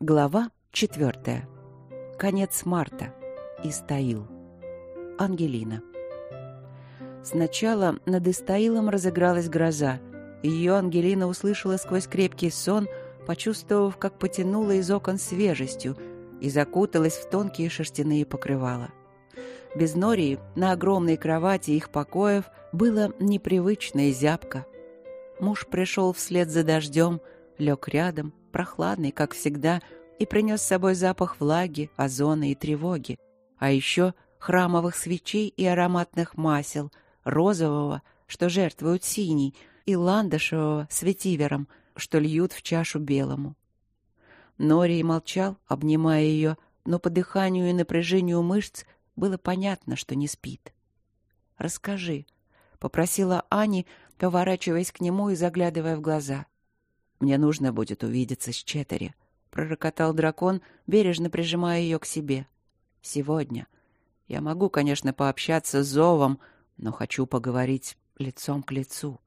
Глава четвертая. Конец марта. Истаил. Ангелина. Сначала над Истаилом разыгралась гроза. Ее Ангелина услышала сквозь крепкий сон, почувствовав, как потянула из окон свежестью и закуталась в тонкие шерстяные покрывала. Без Нории на огромной кровати их покоев было непривычно и зябко. Муж пришел вслед за дождем, лег рядом, прохладный, как всегда, и принес с собой запах влаги, озона и тревоги, а еще храмовых свечей и ароматных масел, розового, что жертвуют синий, и ландышевого с ветивером, что льют в чашу белому. Норий молчал, обнимая ее, но по дыханию и напряжению мышц было понятно, что не спит. «Расскажи», — попросила Ани, поворачиваясь к нему и заглядывая в глаза. «Мне нужно будет увидеться с Четери», — пророкотал дракон, бережно прижимая ее к себе. «Сегодня. Я могу, конечно, пообщаться с Зовом, но хочу поговорить лицом к лицу».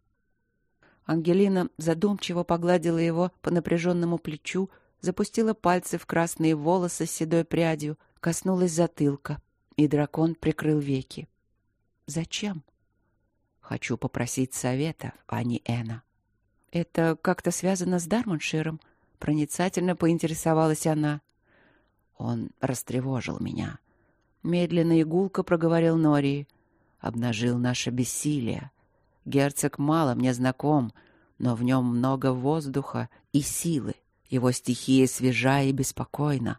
Ангелина задумчиво погладила его по напряженному плечу, запустила пальцы в красные волосы с седой прядью, коснулась затылка, и дракон прикрыл веки. «Зачем?» «Хочу попросить совета, а не Эна». «Это как-то связано с Дармонширом?» Проницательно поинтересовалась она. Он растревожил меня. Медленно и гулко проговорил Нори. Обнажил наше бессилие. Герцог мало мне знаком, но в нем много воздуха и силы. Его стихия свежа и беспокойна.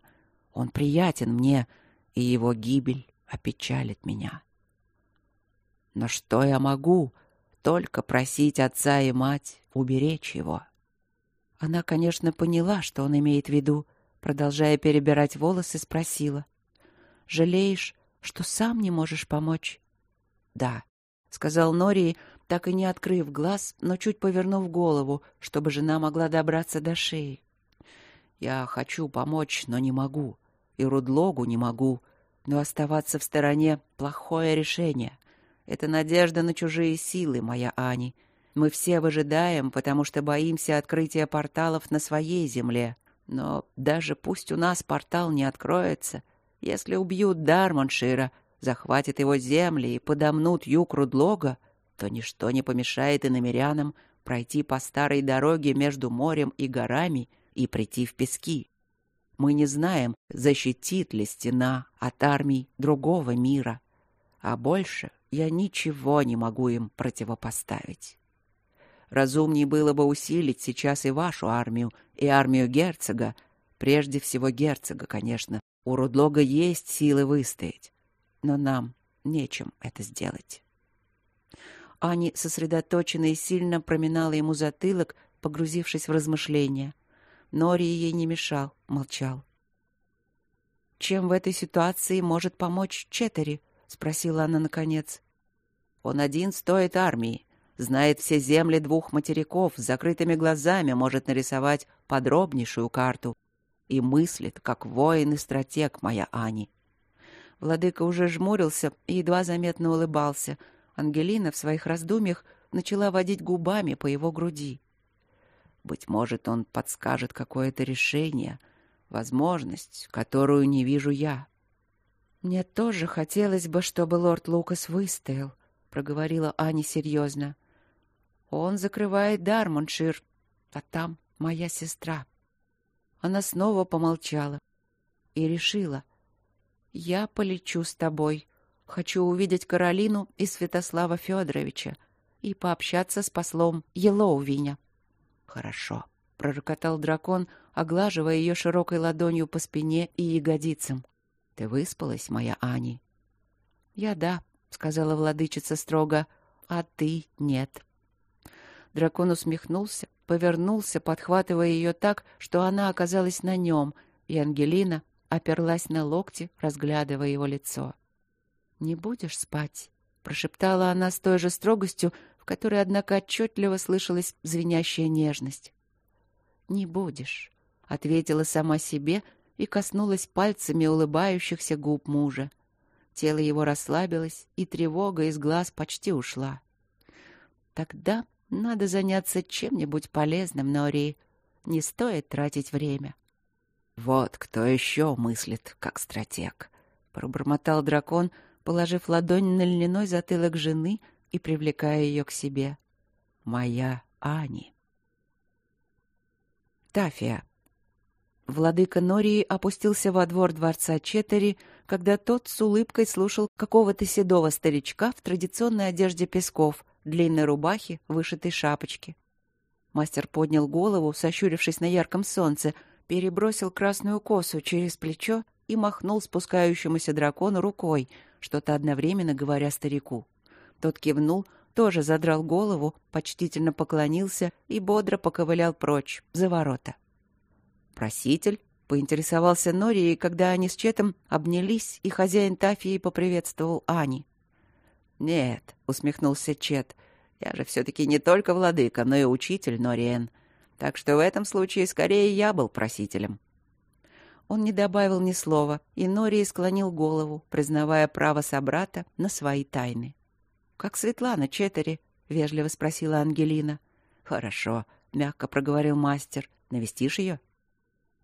Он приятен мне, и его гибель опечалит меня. Но что я могу? Только просить отца и мать уберечь его. Она, конечно, поняла, что он имеет в виду, продолжая перебирать волосы, спросила. «Жалеешь, что сам не можешь помочь?» «Да», — сказал Нори, так и не открыв глаз, но чуть повернув голову, чтобы жена могла добраться до шеи. «Я хочу помочь, но не могу. И Рудлогу не могу. Но оставаться в стороне — плохое решение. Это надежда на чужие силы, моя Ани. Мы все выжидаем, потому что боимся открытия порталов на своей земле. Но даже пусть у нас портал не откроется, если убьют Дармоншира, захватят его земли и подомнут юг Рудлога, то ничто не помешает и намерянам пройти по старой дороге между морем и горами и прийти в пески. Мы не знаем, защитит ли стена от армий другого мира. А больше я ничего не могу им противопоставить. Разумней было бы усилить сейчас и вашу армию, и армию герцога. Прежде всего герцога, конечно. У Рудлога есть силы выстоять. Но нам нечем это сделать. Ани, сосредоточенно и сильно проминала ему затылок, погрузившись в размышления. Нори ей не мешал, молчал. «Чем в этой ситуации может помочь Четери?» — спросила она наконец. «Он один стоит армии знает все земли двух материков, с закрытыми глазами может нарисовать подробнейшую карту и мыслит, как воин и стратег моя Ани. Владыка уже жмурился и едва заметно улыбался. Ангелина в своих раздумьях начала водить губами по его груди. Быть может, он подскажет какое-то решение, возможность, которую не вижу я. Мне тоже хотелось бы, чтобы лорд Лукас выстоял, проговорила Аня серьезно. Он закрывает Дармоншир, а там моя сестра. Она снова помолчала и решила. Я полечу с тобой. Хочу увидеть Каролину и Святослава Федоровича и пообщаться с послом Елоувиня. Хорошо, пророкотал дракон, оглаживая ее широкой ладонью по спине и ягодицам. Ты выспалась, моя Ани? Я да, сказала владычица строго, а ты нет. Дракон усмехнулся, повернулся, подхватывая ее так, что она оказалась на нем, и Ангелина оперлась на локти, разглядывая его лицо. «Не будешь спать?» — прошептала она с той же строгостью, в которой, однако, отчетливо слышалась звенящая нежность. «Не будешь», — ответила сама себе и коснулась пальцами улыбающихся губ мужа. Тело его расслабилось, и тревога из глаз почти ушла. «Тогда надо заняться чем-нибудь полезным, Нори. Не стоит тратить время. Вот кто еще мыслит, как стратег, пробормотал дракон, положив ладонь на льняной затылок жены и привлекая ее к себе. Моя Ани. Тафия. Владыка Нории опустился во двор дворца Четери, когда тот с улыбкой слушал какого-то седого старичка в традиционной одежде песков, длинной рубахе, вышитой шапочке. Мастер поднял голову, сощурившись на ярком солнце, перебросил красную косу через плечо и махнул спускающемуся дракону рукой, что-то одновременно говоря старику. Тот кивнул, тоже задрал голову, почтительно поклонился и бодро поковылял прочь, за ворота. «Проситель?» — поинтересовался Нори, когда они с Четом обнялись, и хозяин Тафии поприветствовал Ани. «Нет», — усмехнулся Чет, — «я же все-таки не только владыка, но и учитель Нориен. Так что в этом случае скорее я был просителем». Он не добавил ни слова, и Нори склонил голову, признавая право собрата на свои тайны. «Как Светлана Четери?» — вежливо спросила Ангелина. «Хорошо», — мягко проговорил мастер. «Навестишь ее?»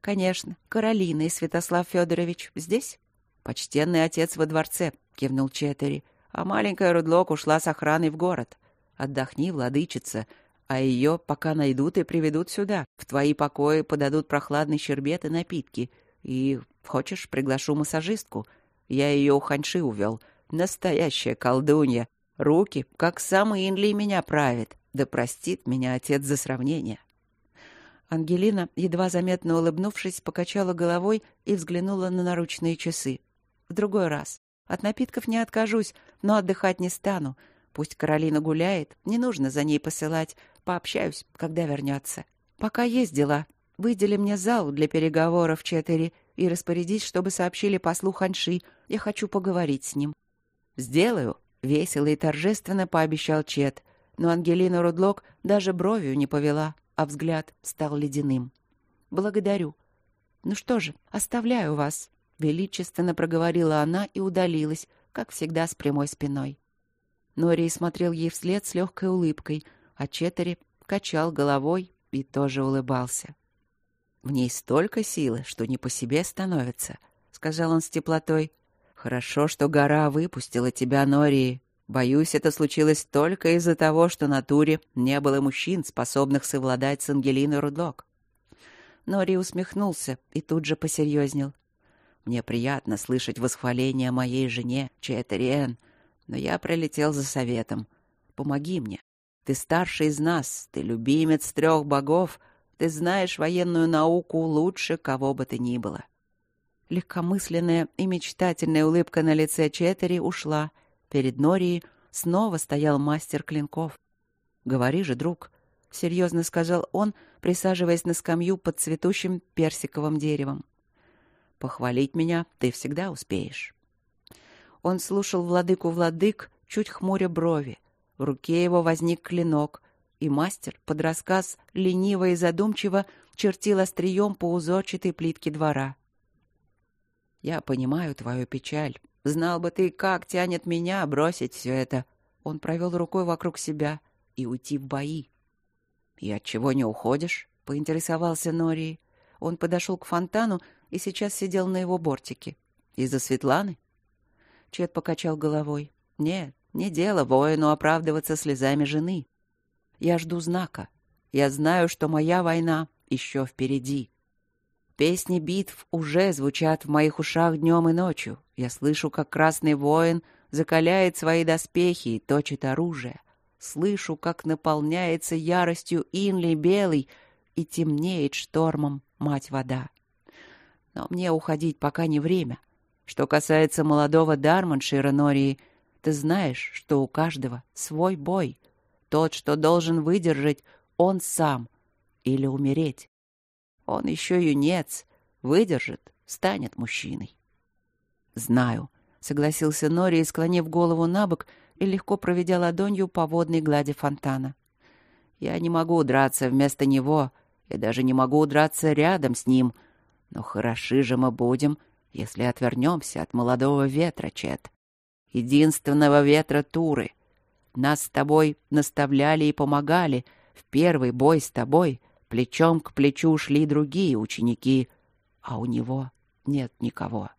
«Конечно. Каролина и Святослав Федорович здесь?» «Почтенный отец во дворце», — кивнул Четери. «А маленькая Рудлок ушла с охраной в город. Отдохни, владычица, а ее пока найдут и приведут сюда. В твои покои подадут прохладный щербет и напитки. И, хочешь, приглашу массажистку? Я ее у Ханьши увел. Настоящая колдунья. Руки, как самый Инли, меня правит. Да простит меня отец за сравнение». Ангелина, едва заметно улыбнувшись, покачала головой и взглянула на наручные часы. «В другой раз. От напитков не откажусь, но отдыхать не стану. Пусть Каролина гуляет, не нужно за ней посылать. Пообщаюсь, когда вернется. Пока есть дела. Выдели мне зал для переговоров Четыре и распорядись, чтобы сообщили послу Ханьши. Я хочу поговорить с ним». «Сделаю», — весело и торжественно пообещал Чет. Но Ангелина Рудлок даже бровью не повела а взгляд стал ледяным. «Благодарю. Ну что же, оставляю вас», — величественно проговорила она и удалилась, как всегда с прямой спиной. Нори смотрел ей вслед с легкой улыбкой, а Четери качал головой и тоже улыбался. «В ней столько силы, что не по себе становится», — сказал он с теплотой. «Хорошо, что гора выпустила тебя, Нори. Боюсь, это случилось только из-за того, что на туре не было мужчин, способных совладать с Ангелиной Рудлок. Нори усмехнулся и тут же посерьезнел. «Мне приятно слышать восхваление моей жене, Четериэн, но я прилетел за советом. Помоги мне. Ты старший из нас, ты любимец трех богов, ты знаешь военную науку лучше кого бы то ни было». Легкомысленная и мечтательная улыбка на лице Четери ушла — Перед Норией снова стоял мастер клинков. «Говори же, друг», — серьезно сказал он, присаживаясь на скамью под цветущим персиковым деревом. «Похвалить меня ты всегда успеешь». Он слушал владыку владык, чуть хмуря брови. В руке его возник клинок, и мастер под рассказ лениво и задумчиво чертил острием по узорчатой плитке двора. «Я понимаю твою печаль», Знал бы ты, как тянет меня бросить все это. Он провел рукой вокруг себя и уйти в бои. И от чего не уходишь? поинтересовался Нори. Он подошел к фонтану и сейчас сидел на его бортике. Из-за Светланы? Чет покачал головой. Нет, не дело воину оправдываться слезами жены. Я жду знака. Я знаю, что моя война еще впереди. Песни битв уже звучат в моих ушах днем и ночью. Я слышу, как красный воин закаляет свои доспехи и точит оружие. Слышу, как наполняется яростью Инли белый и темнеет штормом мать вода. Но мне уходить пока не время. Что касается молодого Дарманшира Нории, ты знаешь, что у каждого свой бой. Тот, что должен выдержать, он сам или умереть. Он еще юнец, выдержит, станет мужчиной. «Знаю», — согласился Нори, склонив голову на бок и легко проведя ладонью по водной глади фонтана. «Я не могу драться вместо него, я даже не могу драться рядом с ним, но хороши же мы будем, если отвернемся от молодого ветра, Чет. Единственного ветра Туры. Нас с тобой наставляли и помогали. В первый бой с тобой Плечом к плечу шли другие ученики, а у него нет никого.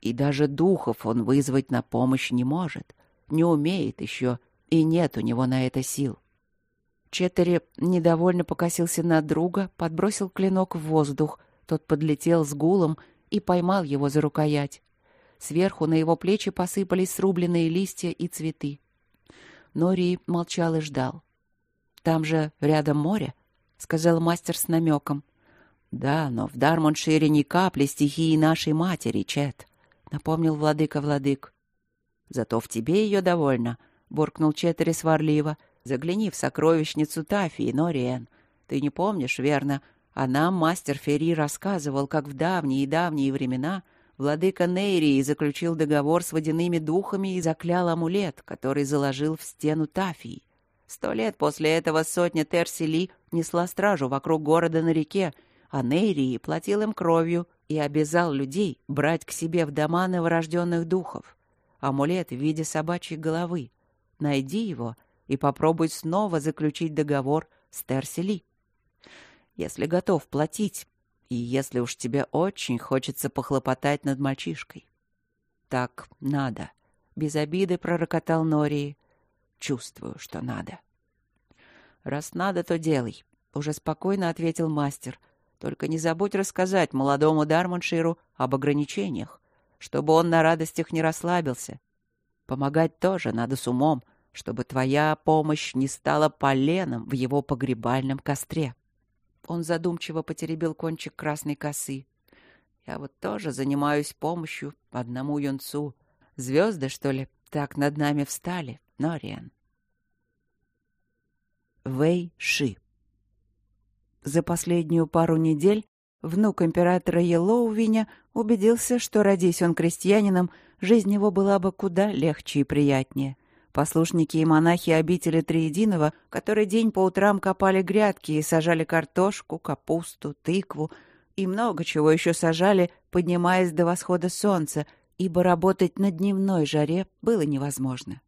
И даже духов он вызвать на помощь не может, не умеет еще, и нет у него на это сил. Четтери недовольно покосился на друга, подбросил клинок в воздух. Тот подлетел с гулом и поймал его за рукоять. Сверху на его плечи посыпались срубленные листья и цветы. Нори молчал и ждал. «Там же рядом море», — сказал мастер с намеком. «Да, но в Дармоншире ни капли стихии нашей матери, Чет», — напомнил владыка-владык. «Зато в тебе ее довольно», — буркнул Четтери сварливо. «Загляни в сокровищницу Тафии, Нориен. Ты не помнишь, верно? А нам мастер Ферри рассказывал, как в давние-давние времена владыка Нейрии заключил договор с водяными духами и заклял амулет, который заложил в стену Тафии. Сто лет после этого сотня Терсили несла стражу вокруг города на реке, а Нейрии платил им кровью и обязал людей брать к себе в дома новорожденных духов. Амулет в виде собачьей головы. Найди его и попробуй снова заключить договор с Терсили. Если готов платить, и если уж тебе очень хочется похлопотать над мальчишкой. Так надо. Без обиды пророкотал Нории. Чувствую, что надо. Раз надо, то делай, уже спокойно ответил мастер. Только не забудь рассказать молодому Дармонширу об ограничениях, чтобы он на радостях не расслабился. Помогать тоже надо с умом, чтобы твоя помощь не стала поленом в его погребальном костре. Он задумчиво потеребил кончик красной косы. Я вот тоже занимаюсь помощью одному юнцу. Звезды, что ли, так над нами встали, Нориан. Вэй Ши За последнюю пару недель внук императора Елоувиня убедился, что, родись он крестьянином, жизнь его была бы куда легче и приятнее. Послушники и монахи обители Триединого, которые день по утрам копали грядки и сажали картошку, капусту, тыкву и много чего еще сажали, поднимаясь до восхода солнца, ибо работать на дневной жаре было невозможно.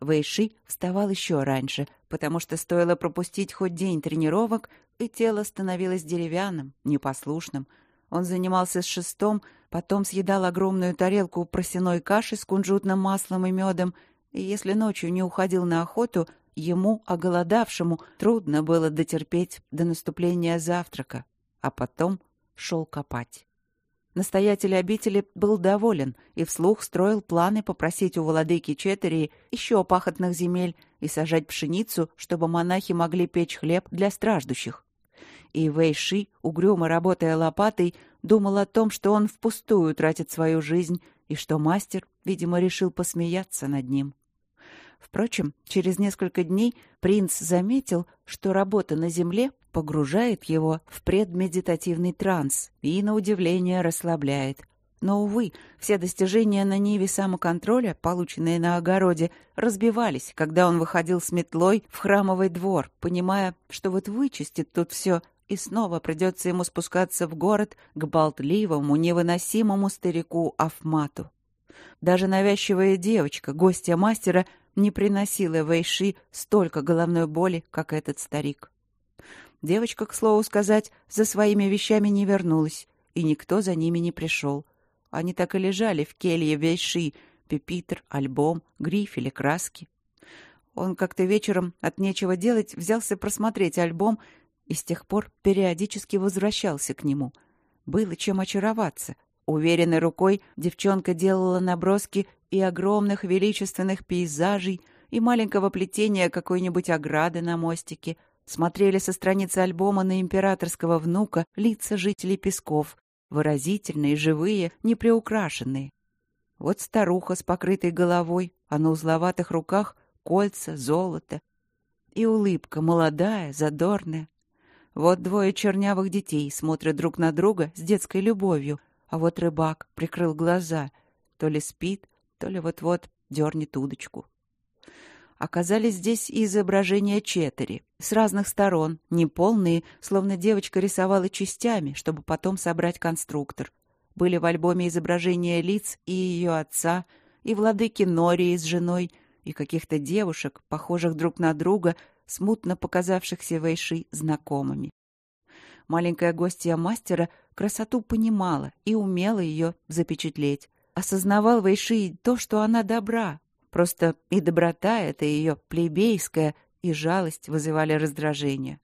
Вэйши вставал еще раньше, потому что стоило пропустить хоть день тренировок, и тело становилось деревянным, непослушным. Он занимался с шестом, потом съедал огромную тарелку просяной каши с кунжутным маслом и медом, и если ночью не уходил на охоту, ему, оголодавшему, трудно было дотерпеть до наступления завтрака, а потом шел копать. Настоятель обители был доволен и вслух строил планы попросить у владыки Четерии еще пахотных земель и сажать пшеницу, чтобы монахи могли печь хлеб для страждущих. И Вэйши, угрюмо работая лопатой, думал о том, что он впустую тратит свою жизнь и что мастер, видимо, решил посмеяться над ним. Впрочем, через несколько дней принц заметил, что работа на земле погружает его в предмедитативный транс и, на удивление, расслабляет. Но, увы, все достижения на ниве самоконтроля, полученные на огороде, разбивались, когда он выходил с метлой в храмовый двор, понимая, что вот вычистит тут все, и снова придется ему спускаться в город к болтливому, невыносимому старику Афмату. Даже навязчивая девочка, гостья мастера, не приносила Вэйши столько головной боли, как этот старик. Девочка, к слову сказать, за своими вещами не вернулась, и никто за ними не пришел. Они так и лежали в келье Вэйши, пепитр, альбом, грифели, краски. Он как-то вечером от нечего делать взялся просмотреть альбом и с тех пор периодически возвращался к нему. Было чем очароваться. Уверенной рукой девчонка делала наброски и огромных величественных пейзажей, и маленького плетения какой-нибудь ограды на мостике. Смотрели со страницы альбома на императорского внука лица жителей Песков, выразительные, живые, неприукрашенные. Вот старуха с покрытой головой, а на узловатых руках кольца, золото. И улыбка молодая, задорная. Вот двое чернявых детей смотрят друг на друга с детской любовью, а вот рыбак прикрыл глаза, то ли спит, то ли вот-вот дернет удочку. Оказались здесь и изображения четыре, с разных сторон, неполные, словно девочка рисовала частями, чтобы потом собрать конструктор. Были в альбоме изображения лиц и ее отца, и владыки Нории с женой, и каких-то девушек, похожих друг на друга, смутно показавшихся Вэйши знакомыми. Маленькая гостья мастера красоту понимала и умела ее запечатлеть. Осознавал Вэйши то, что она добра. Просто и доброта эта ее плебейская, и жалость вызывали раздражение.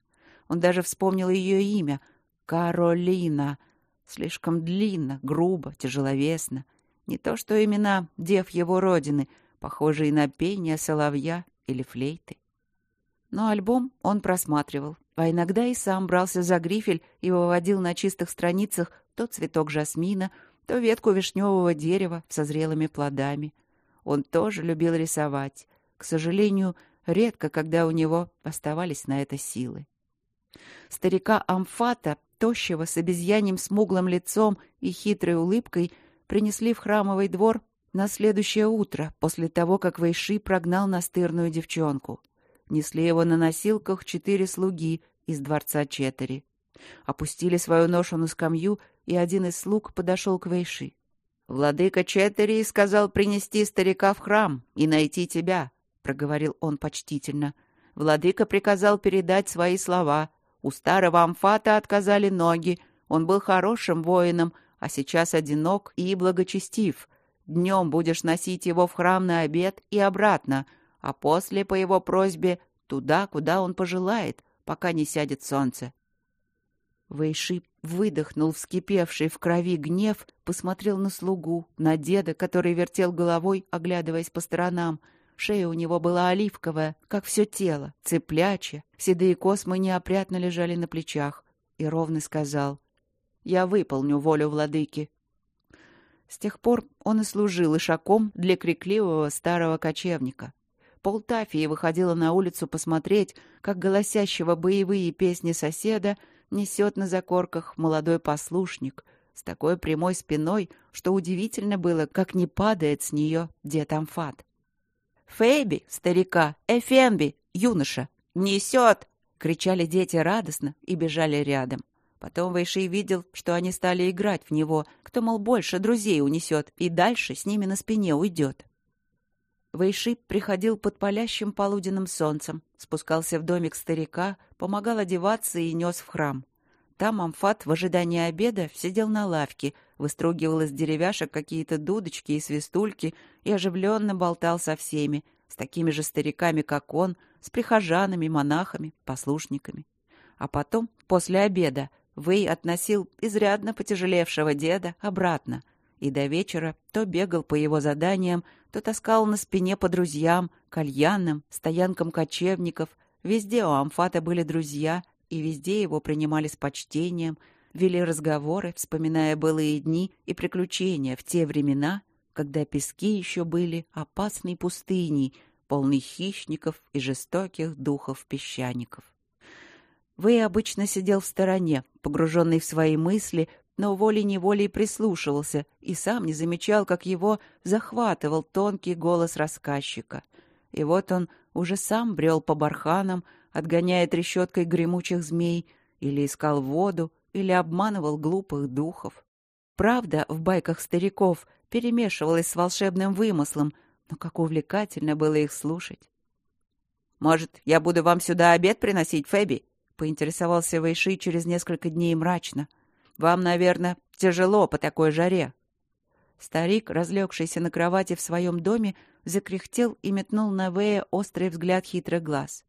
Он даже вспомнил ее имя — Каролина. Слишком длинно, грубо, тяжеловесно. Не то что имена дев его родины, похожие на пение соловья или флейты. Но альбом он просматривал, а иногда и сам брался за грифель и выводил на чистых страницах то цветок жасмина, то ветку вишневого дерева с созрелыми плодами. Он тоже любил рисовать. К сожалению, редко, когда у него оставались на это силы. Старика Амфата, тощего, с обезьяньим смуглым лицом и хитрой улыбкой, принесли в храмовый двор на следующее утро, после того, как Вайши прогнал настырную девчонку. Несли его на носилках четыре слуги из дворца Четери. Опустили свою ношу на скамью, и один из слуг подошел к Вейши. «Владыка Четери сказал принести старика в храм и найти тебя», — проговорил он почтительно. Владыка приказал передать свои слова. У старого Амфата отказали ноги. Он был хорошим воином, а сейчас одинок и благочестив. Днем будешь носить его в храм на обед и обратно, а после, по его просьбе, туда, куда он пожелает, пока не сядет солнце. Вейшип выдохнул вскипевший в крови гнев, посмотрел на слугу, на деда, который вертел головой, оглядываясь по сторонам. Шея у него была оливковая, как все тело, цеплячья, седые космы неопрятно лежали на плечах. И ровно сказал, «Я выполню волю владыки». С тех пор он и служил ишаком для крикливого старого кочевника. Полтафии выходила на улицу посмотреть, как голосящего боевые песни соседа несет на закорках молодой послушник с такой прямой спиной, что удивительно было, как не падает с нее дед Амфат. «Фейби, старика! Эфемби, юноша! Несет!» — кричали дети радостно и бежали рядом. Потом Вайши видел, что они стали играть в него, кто, мол, больше друзей унесет и дальше с ними на спине уйдет. Вейшип приходил под палящим полуденным солнцем, спускался в домик старика, помогал одеваться и нес в храм. Там Амфат в ожидании обеда сидел на лавке, выстругивал из деревяшек какие-то дудочки и свистульки и оживленно болтал со всеми, с такими же стариками, как он, с прихожанами, монахами, послушниками. А потом, после обеда, Вэй относил изрядно потяжелевшего деда обратно, и до вечера то бегал по его заданиям, то таскал на спине по друзьям, кальянам, стоянкам кочевников. Везде у Амфата были друзья, и везде его принимали с почтением, вели разговоры, вспоминая былые дни и приключения в те времена, когда пески еще были опасной пустыней, полной хищников и жестоких духов-песчаников. Вы обычно сидел в стороне, погруженный в свои мысли, но волей-неволей прислушивался и сам не замечал, как его захватывал тонкий голос рассказчика. И вот он уже сам брел по барханам, отгоняя трещоткой гремучих змей, или искал воду, или обманывал глупых духов. Правда в байках стариков перемешивалась с волшебным вымыслом, но как увлекательно было их слушать. «Может, я буду вам сюда обед приносить, Фэби?» — поинтересовался Вэйши через несколько дней мрачно — вам, наверное, тяжело по такой жаре». Старик, разлегшийся на кровати в своем доме, закряхтел и метнул на Вэя острый взгляд хитрых глаз.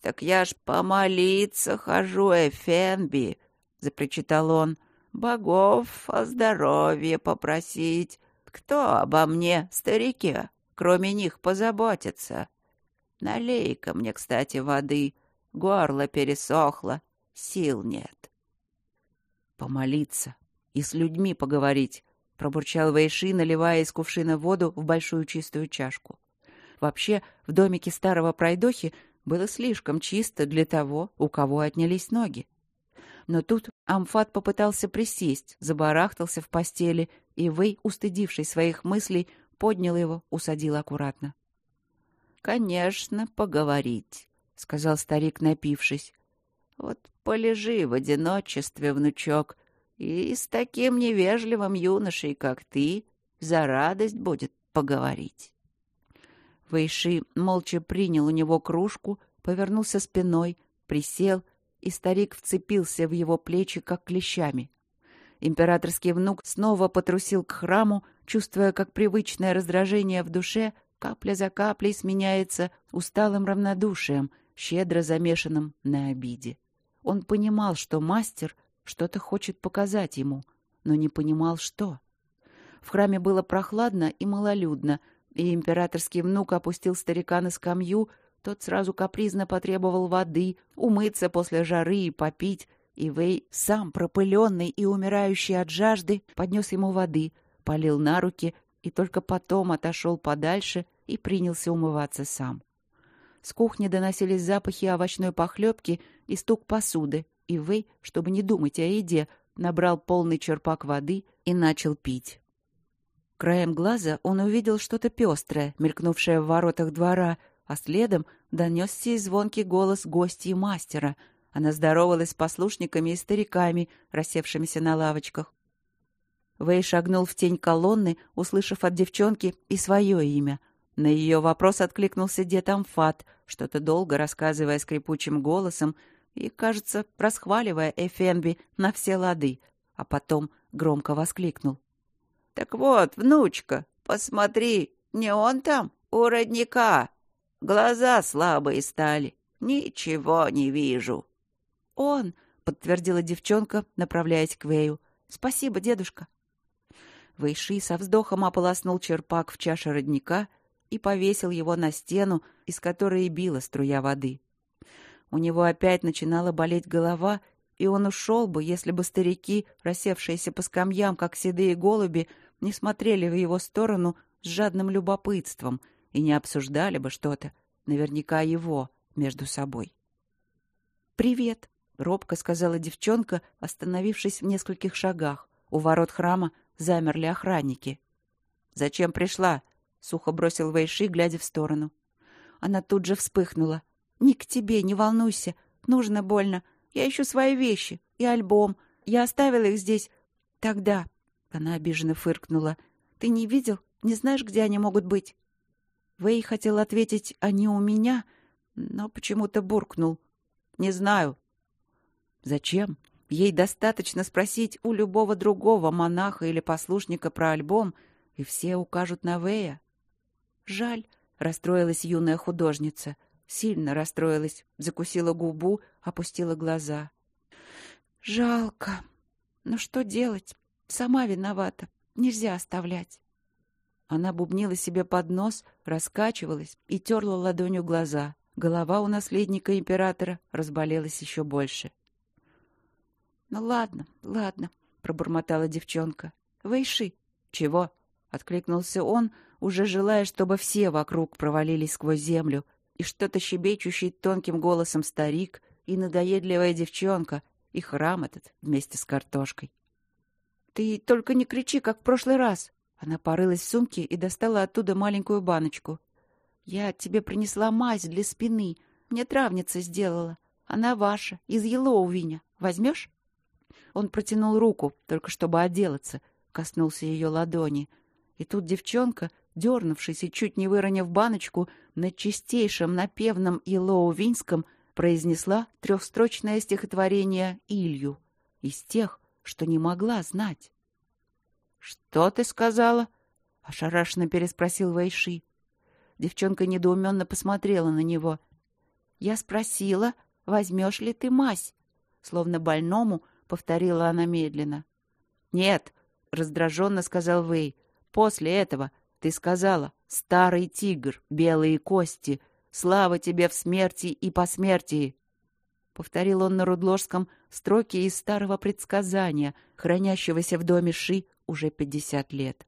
«Так я ж помолиться хожу, Эфенби!» — запричитал он. «Богов о здоровье попросить. Кто обо мне, старике, кроме них позаботится? Налей-ка мне, кстати, воды. Горло пересохло, сил нет» помолиться и с людьми поговорить, пробурчал Вэйши, наливая из кувшина воду в большую чистую чашку. Вообще, в домике старого пройдохи было слишком чисто для того, у кого отнялись ноги. Но тут Амфат попытался присесть, забарахтался в постели, и Вэй, устыдивший своих мыслей, поднял его, усадил аккуратно. «Конечно, поговорить», — сказал старик, напившись. Вот полежи в одиночестве, внучок, и с таким невежливым юношей, как ты, за радость будет поговорить. Вэйши молча принял у него кружку, повернулся спиной, присел, и старик вцепился в его плечи, как клещами. Императорский внук снова потрусил к храму, чувствуя, как привычное раздражение в душе капля за каплей сменяется усталым равнодушием, щедро замешанным на обиде. Он понимал, что мастер что-то хочет показать ему, но не понимал, что. В храме было прохладно и малолюдно, и императорский внук опустил старика на скамью, тот сразу капризно потребовал воды, умыться после жары и попить, и Вэй, сам пропыленный и умирающий от жажды, поднес ему воды, полил на руки и только потом отошел подальше и принялся умываться сам. С кухни доносились запахи овощной похлебки и стук посуды, и Вэй, чтобы не думать о еде, набрал полный черпак воды и начал пить. Краем глаза он увидел что-то пестрое, мелькнувшее в воротах двора, а следом донесся и звонкий голос гостьи мастера. Она здоровалась с послушниками и стариками, рассевшимися на лавочках. Вэй шагнул в тень колонны, услышав от девчонки и свое имя. На ее вопрос откликнулся дед Амфат, что-то долго рассказывая скрипучим голосом и, кажется, расхваливая Эфенби на все лады, а потом громко воскликнул. «Так вот, внучка, посмотри, не он там, у родника. Глаза слабые стали, ничего не вижу». «Он», — подтвердила девчонка, направляясь к Вэю. «Спасибо, дедушка». Вэйши со вздохом ополоснул черпак в чаше родника и повесил его на стену, из которой била струя воды. У него опять начинала болеть голова, и он ушел бы, если бы старики, рассевшиеся по скамьям, как седые голуби, не смотрели в его сторону с жадным любопытством и не обсуждали бы что-то, наверняка его, между собой. «Привет», — робко сказала девчонка, остановившись в нескольких шагах. У ворот храма замерли охранники. «Зачем пришла?» — сухо бросил Вэйши, глядя в сторону. Она тут же вспыхнула. «Не к тебе, не волнуйся. Нужно больно. Я ищу свои вещи и альбом. Я оставила их здесь тогда». Она обиженно фыркнула. «Ты не видел? Не знаешь, где они могут быть?» Вэй хотел ответить «они у меня», но почему-то буркнул. «Не знаю». «Зачем? Ей достаточно спросить у любого другого монаха или послушника про альбом, и все укажут на Вэя. Жаль, расстроилась юная художница. Сильно расстроилась, закусила губу, опустила глаза. Жалко. Но что делать? Сама виновата. Нельзя оставлять. Она бубнила себе под нос, раскачивалась и терла ладонью глаза. Голова у наследника императора разболелась еще больше. «Ну ладно, ладно», — пробормотала девчонка. «Вэйши». «Чего?» — откликнулся он, уже желая, чтобы все вокруг провалились сквозь землю, и что-то щебечущий тонким голосом старик, и надоедливая девчонка, и храм этот вместе с картошкой. «Ты только не кричи, как в прошлый раз!» Она порылась в сумке и достала оттуда маленькую баночку. «Я тебе принесла мазь для спины. Мне травница сделала. Она ваша, из Елоувиня. Возьмешь?» Он протянул руку, только чтобы отделаться, коснулся ее ладони. И тут девчонка, дернувшись и чуть не выронив баночку, на чистейшем напевном Илоувинском произнесла трехстрочное стихотворение Илью из тех, что не могла знать. «Что ты сказала?» — ошарашенно переспросил Вайши. Девчонка недоуменно посмотрела на него. «Я спросила, возьмешь ли ты мазь?» Словно больному повторила она медленно. «Нет», — раздраженно сказал Вэй. «После этого ты сказала, старый тигр, белые кости, слава тебе в смерти и по смерти». Повторил он на Рудложском строки из старого предсказания, хранящегося в доме Ши уже пятьдесят лет.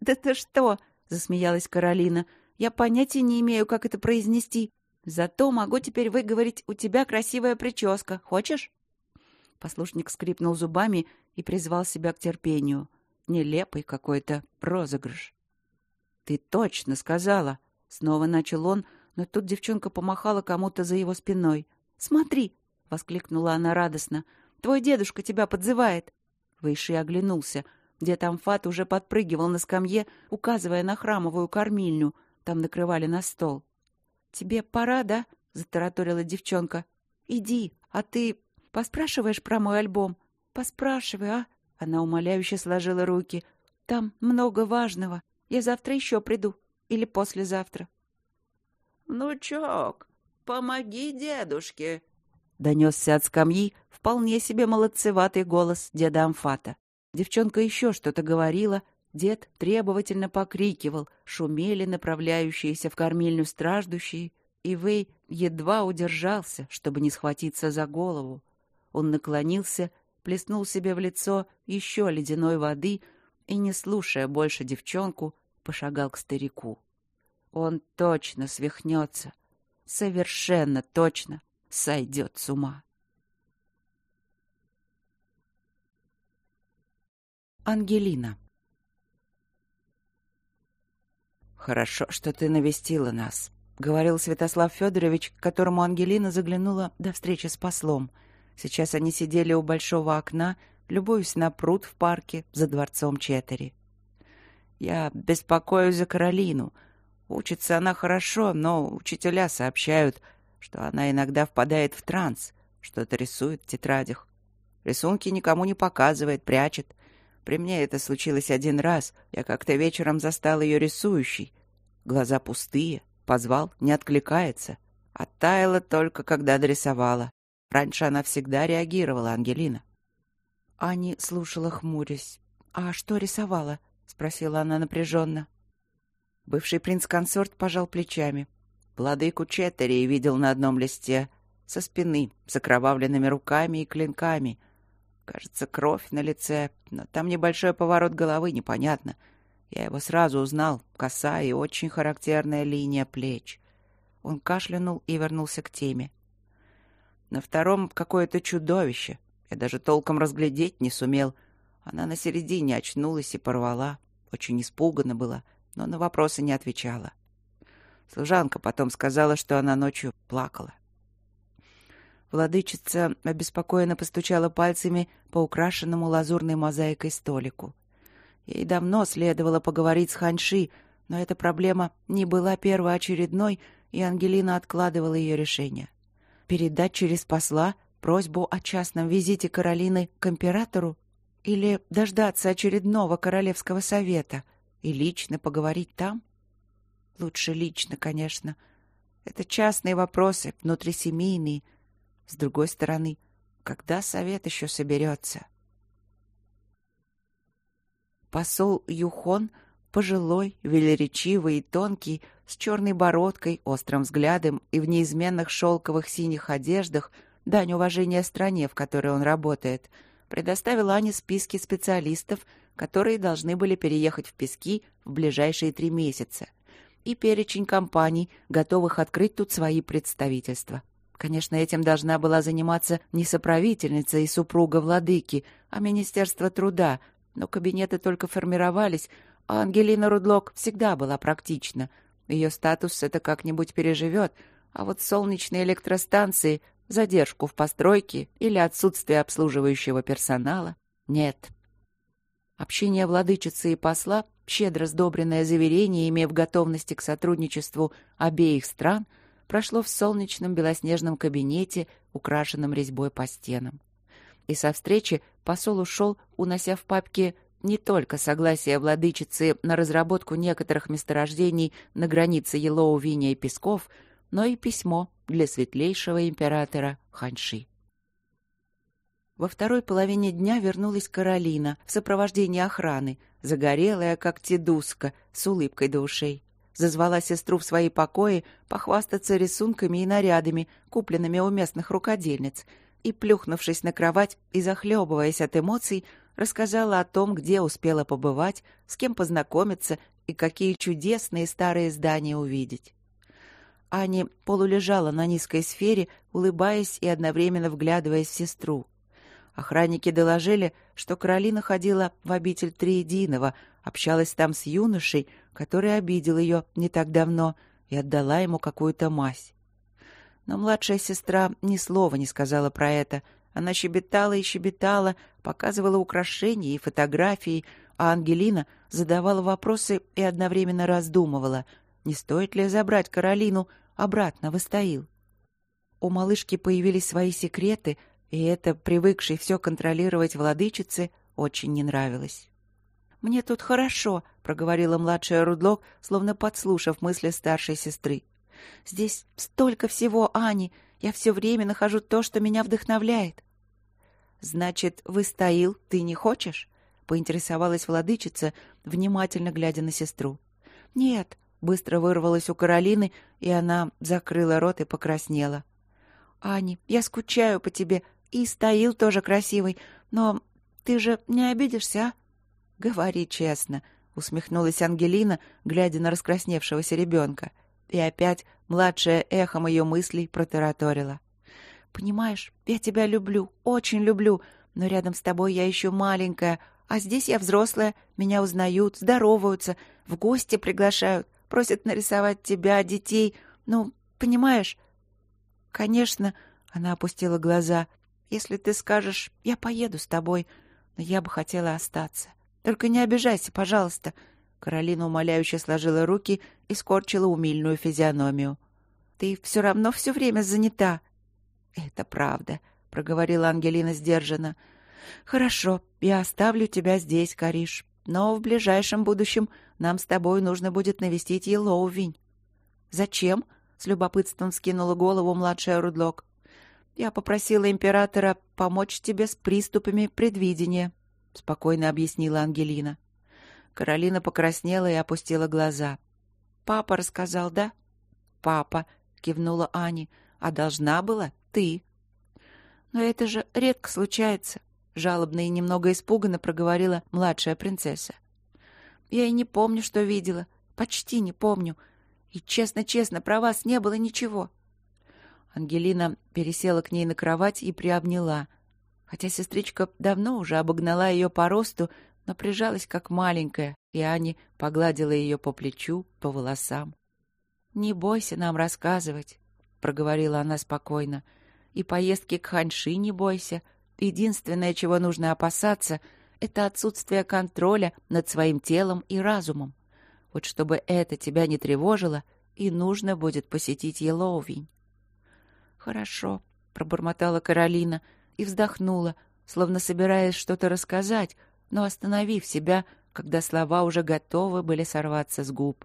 «Да ты что?» — засмеялась Каролина. «Я понятия не имею, как это произнести. Зато могу теперь выговорить «у тебя красивая прическа». Хочешь?» Послушник скрипнул зубами и призвал себя к терпению. Нелепый какой-то розыгрыш. «Ты точно сказала!» — снова начал он, но тут девчонка помахала кому-то за его спиной. «Смотри!» — воскликнула она радостно. «Твой дедушка тебя подзывает!» Вэйши оглянулся. Дед Амфат уже подпрыгивал на скамье, указывая на храмовую кормильню. Там накрывали на стол. «Тебе пора, да?» — затараторила девчонка. «Иди, а ты Поспрашиваешь про мой альбом? Поспрашивай, а? Она умоляюще сложила руки. «Там много важного. Я завтра еще приду. Или послезавтра». «Внучок, помоги дедушке!» Донесся от скамьи вполне себе молодцеватый голос деда Амфата. Девчонка еще что-то говорила, дед требовательно покрикивал, шумели направляющиеся в кормильню страждущие, и Вэй едва удержался, чтобы не схватиться за голову. Он наклонился, плеснул себе в лицо еще ледяной воды и, не слушая больше девчонку, пошагал к старику. Он точно свихнется, совершенно точно сойдет с ума. Ангелина «Хорошо, что ты навестила нас», — говорил Святослав Федорович, к которому Ангелина заглянула до встречи с послом. Сейчас они сидели у большого окна, любуясь на пруд в парке за дворцом Четери. «Я беспокоюсь за Каролину. Учится она хорошо, но учителя сообщают, что она иногда впадает в транс, что-то рисует в тетрадях. Рисунки никому не показывает, прячет. При мне это случилось один раз. Я как-то вечером застал ее рисующей. Глаза пустые, Позвал, не откликается. Оттаяла только, когда дорисовала. Раньше она всегда реагировала, Ангелина. Ани слушала, хмурясь. «А что рисовала?» — спросила она напряженно. Бывший принц-консорт пожал плечами. Владыку Четтерии видел на одном листе, со спины, с окровавленными руками и клинками. Кажется, кровь на лице, но там небольшой поворот головы, непонятно — я его сразу узнал. Косая и очень характерная линия плеч. Он кашлянул и вернулся к теме. На втором какое-то чудовище. Я даже толком разглядеть не сумел. Она на середине очнулась и порвала. Очень испугана была, но на вопросы не отвечала. Служанка потом сказала, что она ночью плакала. Владычица обеспокоенно постучала пальцами по украшенному лазурной мозаикой столику. Ей давно следовало поговорить с Ханьши, но эта проблема не была первоочередной, и Ангелина откладывала ее решение. Передать через посла просьбу о частном визите Каролины к императору или дождаться очередного королевского совета и лично поговорить там? Лучше лично, конечно. Это частные вопросы, внутрисемейные. С другой стороны, когда совет еще соберется? — Посол Юхон, пожилой, велеречивый и тонкий, с черной бородкой, острым взглядом и в неизменных шелковых синих одеждах, дань уважения стране, в которой он работает, предоставил Ане списки специалистов, которые должны были переехать в Пески в ближайшие три месяца, и перечень компаний, готовых открыть тут свои представительства. Конечно, этим должна была заниматься не соправительница и супруга владыки, а Министерство труда, но кабинеты только формировались, а Ангелина Рудлок всегда была практична. Ее статус это как-нибудь переживет, а вот солнечные электростанции, задержку в постройке или отсутствие обслуживающего персонала — нет. Общение владычицы и посла, щедро сдобренное заверениями в готовности к сотрудничеству обеих стран, прошло в солнечном белоснежном кабинете, украшенном резьбой по стенам и со встречи посол ушел, унося в папке не только согласие владычицы на разработку некоторых месторождений на границе Елоу-Виня и Песков, но и письмо для светлейшего императора Ханьши. Во второй половине дня вернулась Каролина в сопровождении охраны, загорелая, как тедуска, с улыбкой до ушей. Зазвала сестру в свои покои похвастаться рисунками и нарядами, купленными у местных рукодельниц — и, плюхнувшись на кровать и захлебываясь от эмоций, рассказала о том, где успела побывать, с кем познакомиться и какие чудесные старые здания увидеть. Ани полулежала на низкой сфере, улыбаясь и одновременно вглядываясь в сестру. Охранники доложили, что Каролина ходила в обитель Триединого, общалась там с юношей, который обидел ее не так давно и отдала ему какую-то мазь. Но младшая сестра ни слова не сказала про это. Она щебетала и щебетала, показывала украшения и фотографии, а Ангелина задавала вопросы и одновременно раздумывала, не стоит ли забрать Каролину обратно в Истаил. У малышки появились свои секреты, и это, привыкшей все контролировать владычице, очень не нравилось. «Мне тут хорошо», — проговорила младшая Рудлок, словно подслушав мысли старшей сестры. «Здесь столько всего, Ани. Я все время нахожу то, что меня вдохновляет». «Значит, вы стоил, ты не хочешь?» — поинтересовалась владычица, внимательно глядя на сестру. «Нет», — быстро вырвалась у Каролины, и она закрыла рот и покраснела. «Ани, я скучаю по тебе, и стоил тоже красивый, но ты же не обидишься, а?» «Говори честно», — усмехнулась Ангелина, глядя на раскрасневшегося ребенка. И опять младшая эхом ее мыслей протараторила. «Понимаешь, я тебя люблю, очень люблю, но рядом с тобой я еще маленькая, а здесь я взрослая, меня узнают, здороваются, в гости приглашают, просят нарисовать тебя, детей. Ну, понимаешь?» «Конечно», — она опустила глаза, — «если ты скажешь, я поеду с тобой, но я бы хотела остаться. Только не обижайся, пожалуйста. Каролина умоляюще сложила руки и скорчила умильную физиономию. Ты все равно все время занята. Это правда, проговорила Ангелина сдержанно. Хорошо, я оставлю тебя здесь, Кариш. Но в ближайшем будущем нам с тобой нужно будет навестить Елоувинь. Зачем? с любопытством скинула голову младшая Рудлок. Я попросила императора помочь тебе с приступами предвидения спокойно объяснила Ангелина. Каролина покраснела и опустила глаза. Папа рассказал, да? Папа, кивнула Ани. А должна была ты. Но это же редко случается, жалобно и немного испуганно проговорила младшая принцесса. Я и не помню, что видела, почти не помню. И честно-честно, про вас не было ничего. Ангелина пересела к ней на кровать и приобняла хотя сестричка давно уже обогнала ее по росту, но прижалась как маленькая, и Ани погладила ее по плечу, по волосам. «Не бойся нам рассказывать», — проговорила она спокойно. «И поездки к Ханьши не бойся. Единственное, чего нужно опасаться, — это отсутствие контроля над своим телом и разумом. Вот чтобы это тебя не тревожило, и нужно будет посетить Елоувинь». «Хорошо», — пробормотала Каролина, — и вздохнула, словно собираясь что-то рассказать, но остановив себя, когда слова уже готовы были сорваться с губ.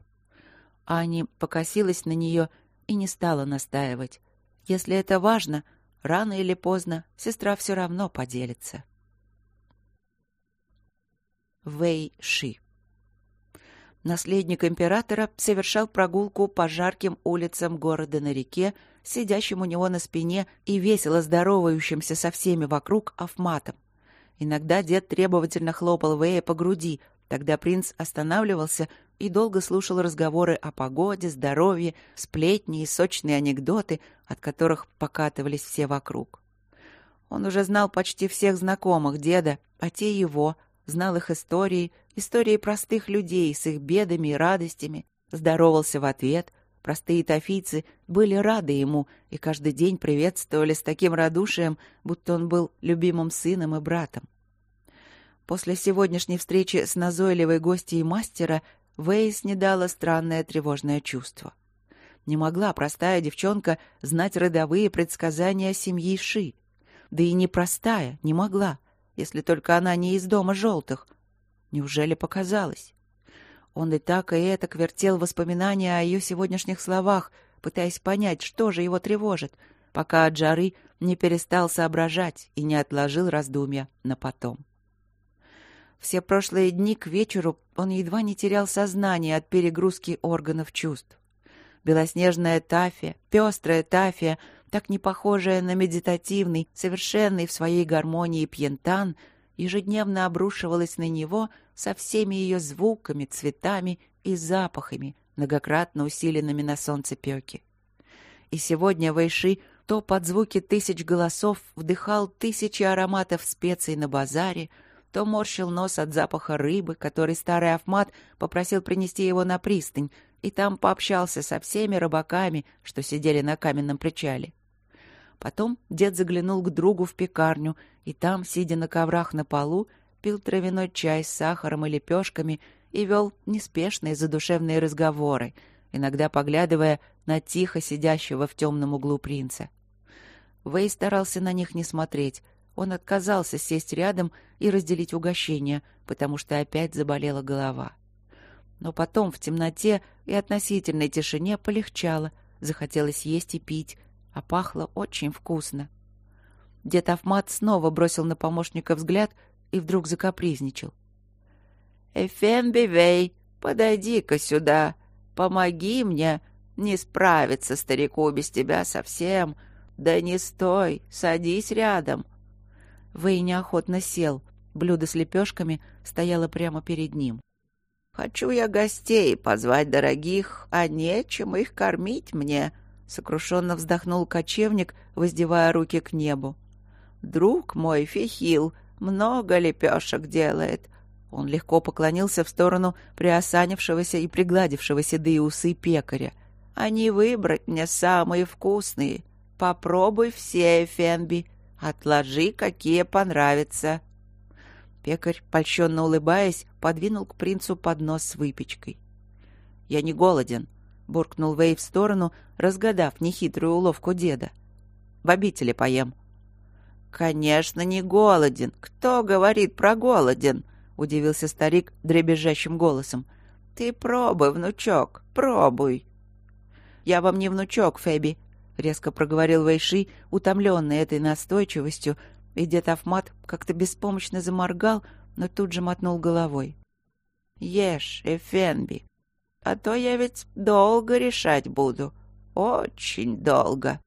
Ани покосилась на нее и не стала настаивать. Если это важно, рано или поздно сестра все равно поделится. Вэй Ши Наследник императора совершал прогулку по жарким улицам города на реке, сидящим у него на спине и весело здоровающимся со всеми вокруг Афматом. Иногда дед требовательно хлопал Вэя по груди, тогда принц останавливался и долго слушал разговоры о погоде, здоровье, сплетни и сочные анекдоты, от которых покатывались все вокруг. Он уже знал почти всех знакомых деда, а те его, знал их истории, истории простых людей с их бедами и радостями, здоровался в ответ. Простые тофийцы были рады ему и каждый день приветствовали с таким радушием, будто он был любимым сыном и братом. После сегодняшней встречи с назойливой гостьей мастера Вейс не дала странное тревожное чувство. Не могла простая девчонка знать родовые предсказания семьи Ши. Да и не простая, не могла, если только она не из дома желтых, Неужели показалось? Он и так, и этак вертел воспоминания о ее сегодняшних словах, пытаясь понять, что же его тревожит, пока от жары не перестал соображать и не отложил раздумья на потом. Все прошлые дни к вечеру он едва не терял сознание от перегрузки органов чувств. Белоснежная тафия, пестрая тафия, так не похожая на медитативный, совершенный в своей гармонии пьентан — ежедневно обрушивалась на него со всеми ее звуками, цветами и запахами, многократно усиленными на солнцепеке. И сегодня Вайши то под звуки тысяч голосов вдыхал тысячи ароматов специй на базаре, то морщил нос от запаха рыбы, который старый Афмат попросил принести его на пристань, и там пообщался со всеми рыбаками, что сидели на каменном причале. Потом дед заглянул к другу в пекарню, и там, сидя на коврах на полу, пил травяной чай с сахаром и лепешками и вел неспешные задушевные разговоры, иногда поглядывая на тихо сидящего в темном углу принца. Вэй старался на них не смотреть. Он отказался сесть рядом и разделить угощение, потому что опять заболела голова. Но потом в темноте и относительной тишине полегчало, захотелось есть и пить, а пахло очень вкусно. Дед Афмат снова бросил на помощника взгляд и вдруг закапризничал. «Эфенби Вей, подойди-ка сюда, помоги мне, не справиться старику без тебя совсем. Да не стой, садись рядом». Вэй неохотно сел, блюдо с лепешками стояло прямо перед ним. «Хочу я гостей позвать дорогих, а нечем их кормить мне», — сокрушенно вздохнул кочевник, воздевая руки к небу. «Друг мой, Фихил, много лепешек делает». Он легко поклонился в сторону приосанившегося и пригладившего седые усы пекаря. «Они выбрать мне самые вкусные. Попробуй все, Фенби. Отложи, какие понравятся». Пекарь, польщенно улыбаясь, подвинул к принцу поднос с выпечкой. «Я не голоден», — буркнул Вэй в сторону, разгадав нехитрую уловку деда. «В обители поем». «Конечно, не голоден. Кто говорит про голоден?» — удивился старик дребезжащим голосом. «Ты пробуй, внучок, пробуй». «Я вам не внучок, Феби», — резко проговорил Вейши, утомленный этой настойчивостью, и дед Афмат как-то беспомощно заморгал, но тут же мотнул головой. «Ешь, Эфенби, а то я ведь долго решать буду, очень долго».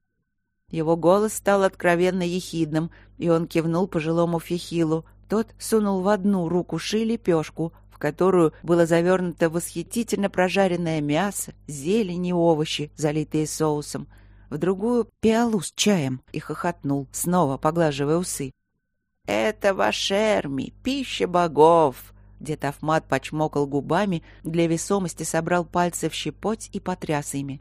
Его голос стал откровенно ехидным, и он кивнул пожилому Фихилу. Тот сунул в одну руку ши лепешку, в которую было завернуто восхитительно прожаренное мясо, зелень и овощи, залитые соусом, в другую — пиалу с чаем, и хохотнул, снова поглаживая усы. «Это вашерми, пища богов!» Дед Афмат почмокал губами, для весомости собрал пальцы в щепоть и потряс ими.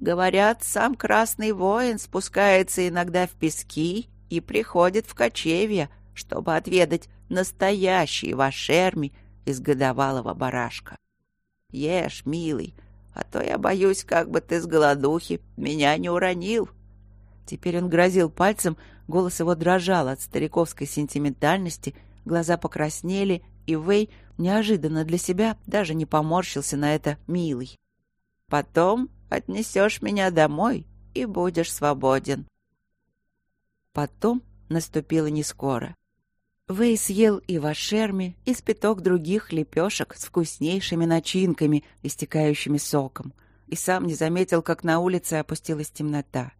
Говорят, сам Красный Воин спускается иногда в пески и приходит в кочевье, чтобы отведать настоящий вашерми из годовалого барашка. Ешь, милый, а то я боюсь, как бы ты с голодухи меня не уронил. Теперь он грозил пальцем, голос его дрожал от стариковской сентиментальности, глаза покраснели, и Вэй неожиданно для себя даже не поморщился на это «милый». Потом отнесешь меня домой и будешь свободен. Потом наступило не скоро. Вэй съел и вашерми, и спиток других лепешек с вкуснейшими начинками, истекающими соком, и сам не заметил, как на улице опустилась темнота.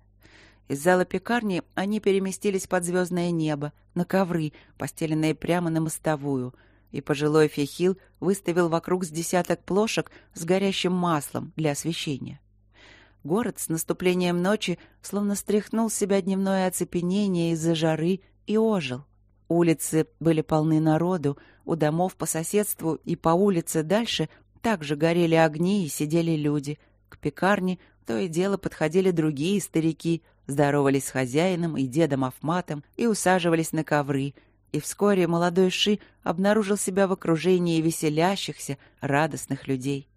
Из зала пекарни они переместились под звездное небо, на ковры, постеленные прямо на мостовую, и пожилой Фехил выставил вокруг с десяток плошек с горящим маслом для освещения. Город с наступлением ночи словно стряхнул с себя дневное оцепенение из-за жары и ожил. Улицы были полны народу, у домов по соседству и по улице дальше также горели огни и сидели люди. К пекарне то и дело подходили другие старики, здоровались с хозяином и дедом Афматом и усаживались на ковры. И вскоре молодой Ши обнаружил себя в окружении веселящихся, радостных людей.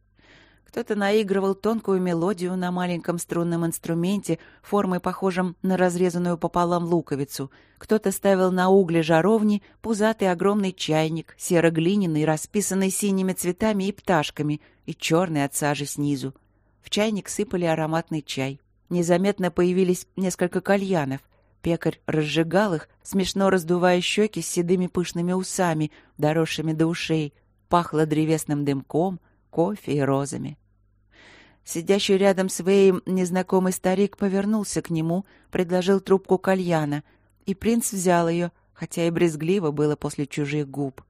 Кто-то наигрывал тонкую мелодию на маленьком струнном инструменте, формой похожем на разрезанную пополам луковицу. Кто-то ставил на угле жаровни пузатый огромный чайник, серо-глиняный, расписанный синими цветами и пташками, и черный от сажи снизу. В чайник сыпали ароматный чай. Незаметно появились несколько кальянов. Пекарь разжигал их, смешно раздувая щеки с седыми пышными усами, доросшими до ушей. Пахло древесным дымком — кофе и розами. Сидящий рядом с Вэем незнакомый старик повернулся к нему, предложил трубку кальяна, и принц взял ее, хотя и брезгливо было после чужих губ.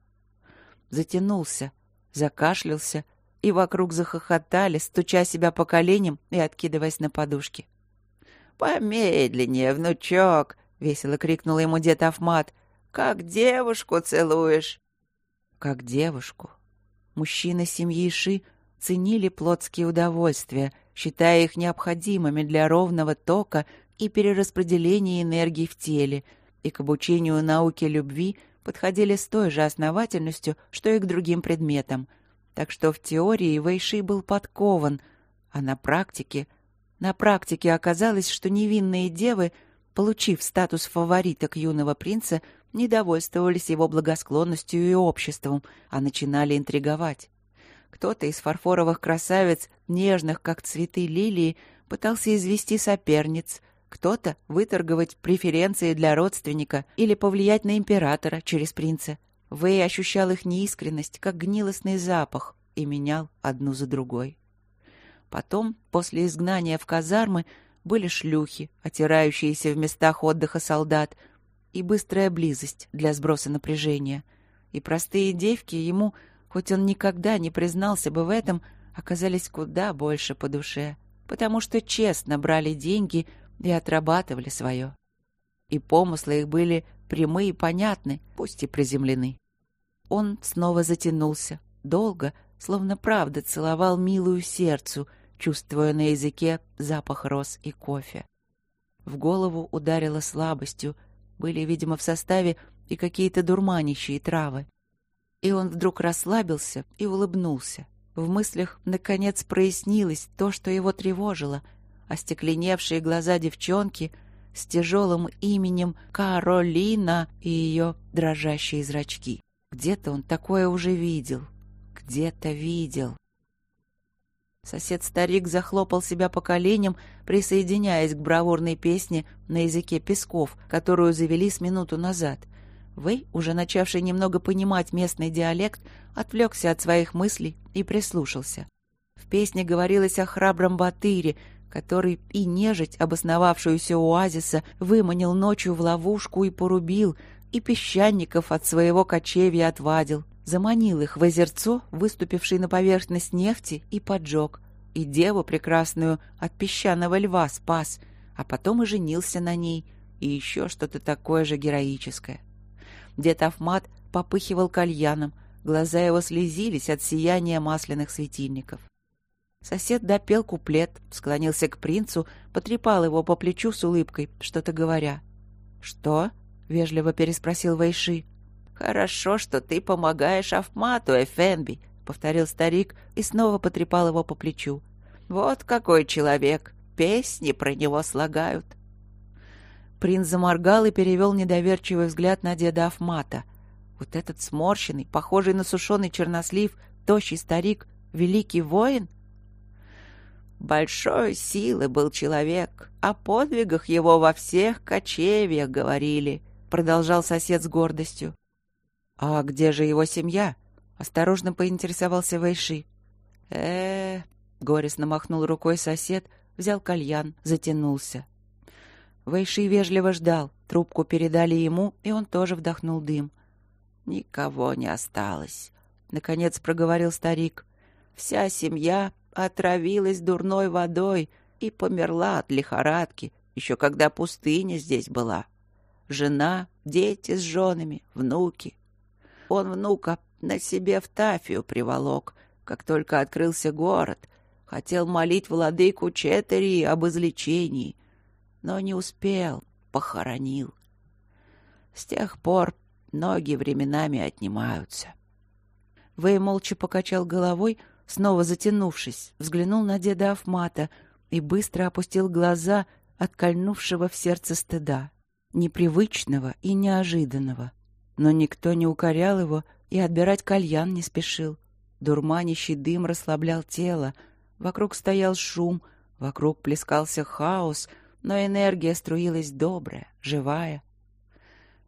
Затянулся, закашлялся, и вокруг захохотали, стуча себя по коленям и откидываясь на подушки. «Помедленнее, внучок!» — весело крикнул ему дед Афмат. «Как девушку целуешь!» «Как девушку!» Мужчины семьи Ши ценили плотские удовольствия, считая их необходимыми для ровного тока и перераспределения энергии в теле, и к обучению науке любви подходили с той же основательностью, что и к другим предметам. Так что в теории Вэйши был подкован, а на практике... На практике оказалось, что невинные девы получив статус фавориток юного принца, не довольствовались его благосклонностью и обществом, а начинали интриговать. Кто-то из фарфоровых красавиц, нежных, как цветы лилии, пытался извести соперниц, кто-то выторговать преференции для родственника или повлиять на императора через принца. Вэй ощущал их неискренность, как гнилостный запах, и менял одну за другой. Потом, после изгнания в казармы, были шлюхи, отирающиеся в местах отдыха солдат, и быстрая близость для сброса напряжения. И простые девки ему, хоть он никогда не признался бы в этом, оказались куда больше по душе, потому что честно брали деньги и отрабатывали свое. И помыслы их были прямые и понятны, пусть и приземлены. Он снова затянулся, долго, словно правда целовал милую сердцу, чувствуя на языке запах роз и кофе. В голову ударило слабостью, были, видимо, в составе и какие-то дурманящие травы. И он вдруг расслабился и улыбнулся. В мыслях, наконец, прояснилось то, что его тревожило. Остекленевшие глаза девчонки с тяжелым именем Каролина и ее дрожащие зрачки. Где-то он такое уже видел. Где-то видел. Сосед-старик захлопал себя по коленям, присоединяясь к бравурной песне на языке песков, которую завели с минуту назад. Вэй, уже начавший немного понимать местный диалект, отвлекся от своих мыслей и прислушался. В песне говорилось о храбром Батыре, который и нежить, обосновавшуюся у оазиса, выманил ночью в ловушку и порубил, и песчаников от своего кочевья отвадил заманил их в озерцо, выступивший на поверхность нефти, и поджег, и деву прекрасную от песчаного льва спас, а потом и женился на ней, и еще что-то такое же героическое. Дед Афмат попыхивал кальяном, глаза его слезились от сияния масляных светильников. Сосед допел куплет, склонился к принцу, потрепал его по плечу с улыбкой, что-то говоря. «Что?» — вежливо переспросил Вайши. «Хорошо, что ты помогаешь Афмату, Эфенби», — повторил старик и снова потрепал его по плечу. «Вот какой человек! Песни про него слагают!» Принц заморгал и перевел недоверчивый взгляд на деда Афмата. Вот этот сморщенный, похожий на сушеный чернослив, тощий старик, великий воин? Большой силы был человек, о подвигах его во всех кочевьях говорили, продолжал сосед с гордостью. «А где же его семья?» — осторожно поинтересовался Вайши. э горестно махнул рукой сосед, взял кальян, затянулся. Вайши вежливо ждал, трубку передали ему, и он тоже вдохнул дым. «Никого не осталось», — наконец проговорил старик. «Вся семья отравилась дурной водой и померла от лихорадки, еще когда пустыня здесь была. Жена, дети с женами, внуки. Он внука на себе в Тафию приволок, как только открылся город. Хотел молить владыку Четери об излечении, но не успел, похоронил. С тех пор ноги временами отнимаются. Вэй молча покачал головой, снова затянувшись, взглянул на деда Афмата и быстро опустил глаза от кольнувшего в сердце стыда, непривычного и неожиданного. Но никто не укорял его и отбирать кальян не спешил. Дурманящий дым расслаблял тело. Вокруг стоял шум, вокруг плескался хаос, но энергия струилась добрая, живая.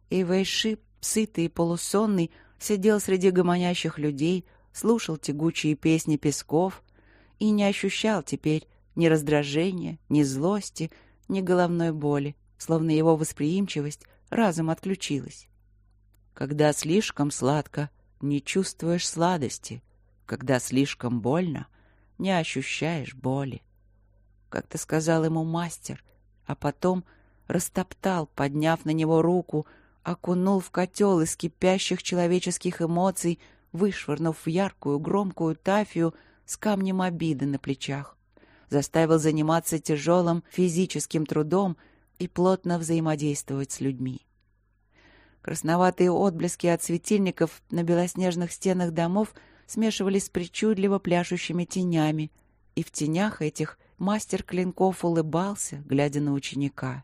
И Вэйши, сытый и полусонный, сидел среди гомонящих людей, слушал тягучие песни песков и не ощущал теперь ни раздражения, ни злости, ни головной боли, словно его восприимчивость разом отключилась. Когда слишком сладко, не чувствуешь сладости. Когда слишком больно, не ощущаешь боли. Как-то сказал ему мастер, а потом растоптал, подняв на него руку, окунул в котел из кипящих человеческих эмоций, вышвырнув в яркую громкую тафию с камнем обиды на плечах. Заставил заниматься тяжелым физическим трудом и плотно взаимодействовать с людьми. Красноватые отблески от светильников на белоснежных стенах домов смешивались с причудливо пляшущими тенями, и в тенях этих мастер клинков улыбался, глядя на ученика.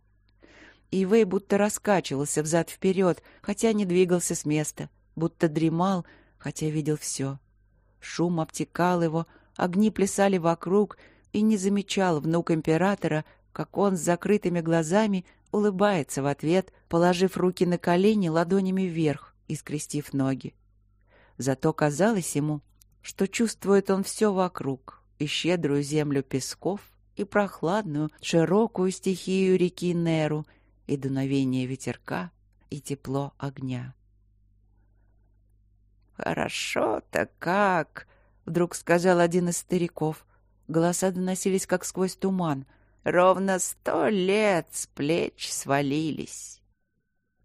и Вэй будто раскачивался взад-вперед, хотя не двигался с места, будто дремал, хотя видел все. Шум обтекал его, огни плясали вокруг, и не замечал внук императора, как он с закрытыми глазами улыбается в ответ, положив руки на колени ладонями вверх и скрестив ноги. Зато казалось ему, что чувствует он все вокруг, и щедрую землю песков, и прохладную, широкую стихию реки Неру, и дуновение ветерка, и тепло огня. «Хорошо-то как!» — вдруг сказал один из стариков. Голоса доносились, как сквозь туман. «Ровно сто лет с плеч свалились!»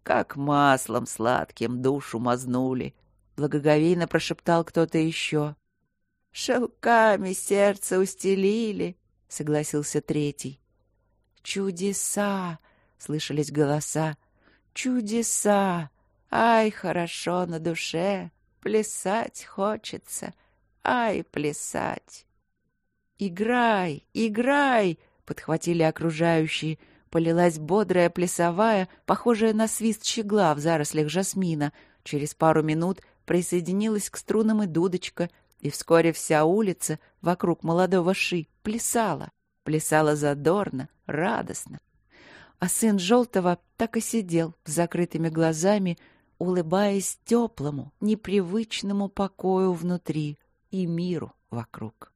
«Как маслом сладким душу мазнули!» — благоговейно прошептал кто-то еще. «Шелками сердце устелили!» — согласился третий. «Чудеса!» — слышались голоса. «Чудеса! Ай, хорошо на душе! Плясать хочется! Ай, плясать!» «Играй! Играй!» — подхватили окружающие. Полилась бодрая плясовая, похожая на свист щегла в зарослях жасмина. Через пару минут присоединилась к струнам и дудочка, и вскоре вся улица вокруг молодого Ши плясала. Плясала задорно, радостно. А сын Желтого так и сидел с закрытыми глазами, улыбаясь теплому, непривычному покою внутри и миру вокруг.